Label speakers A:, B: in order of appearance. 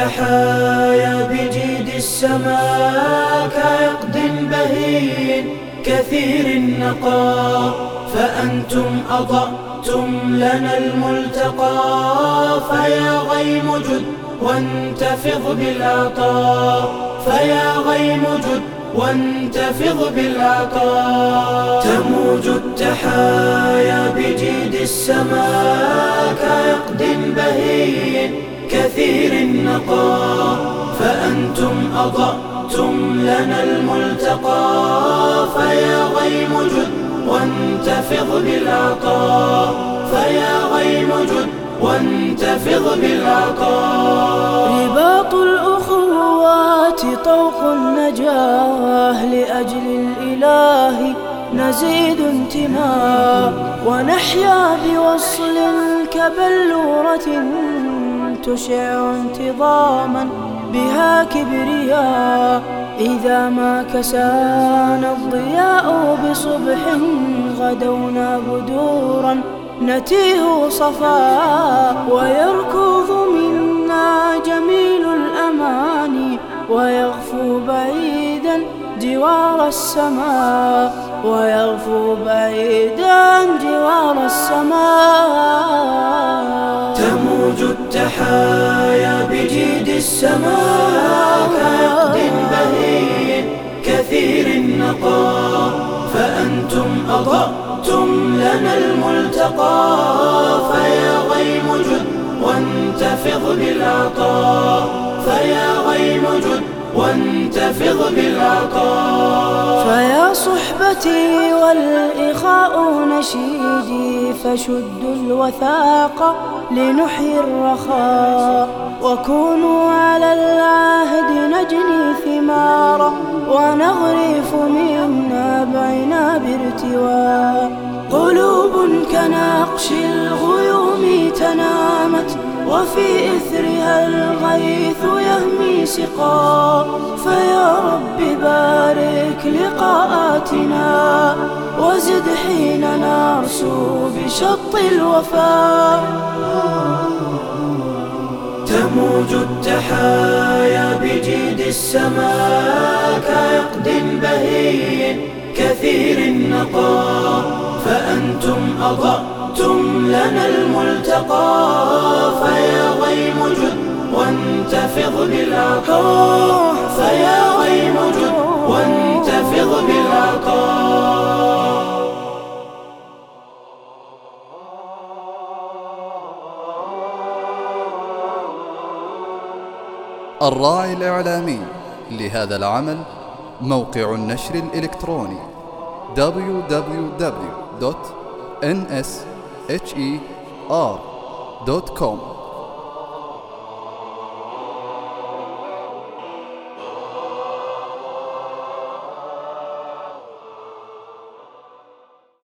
A: التحايا بجيد السماء كعقد بهين كثير النقاء فأنتم أضأتم لنا الملتقى فيا غيم جد وانتفض بالعطاء فيا غيم جد وانتفض بالعطاء. تموج التحايا بجيد السماء كعقد بهين كثير النقاء. فأنتم أضأتم لنا الملتقى. فيا غيم جد وانتفض بالعطاء. فيا غيم جد وانتفض بالعطاء.
B: رباط الأخوات طوق النجاة. نزيد انتماء ونحيا بوصل كبلورة تشع انتظاما بها كبرياء. إذا ما كسانا الضياء بصبح غدونا بدورا نتيه صفاء ويركض منا جميل الأماني ويغفو بعيدا جوار السماء. ويغفو بعيدا جوار السماء.
A: تموج التحايا بجيد السماء كعقد بهين كثير النقاء. فأنتم أضأتم لنا الملتقى. فيا غيم جد وانتفض بالعطاء. فيا غيم جد وانتفض بالعطاء.
B: فيا صحبتي والإخاء نشيدي فشدوا الوثاق لنحيي الرخاء. وكونوا على العهد نجني ثمارا ونغرف من نابعنا بارتواء. قلوب كنقش الغيوم تنامت وفي إثرها الغيث يهمي سقا فيا رب بارك لقاءاتنا وزد حين نرسو بشط الوفاء.
A: تموج التحايا بجيد السماء كعقد بهين كثير النقاء. فأنتم أضأتم لنا الملتقى فيا غيم جد وانتفض بالعطاء فيا غيم جد وانتفض بالعطاء
C: الراعي الإعلامي لهذا العمل موقع النشر الإلكتروني www.nsher.com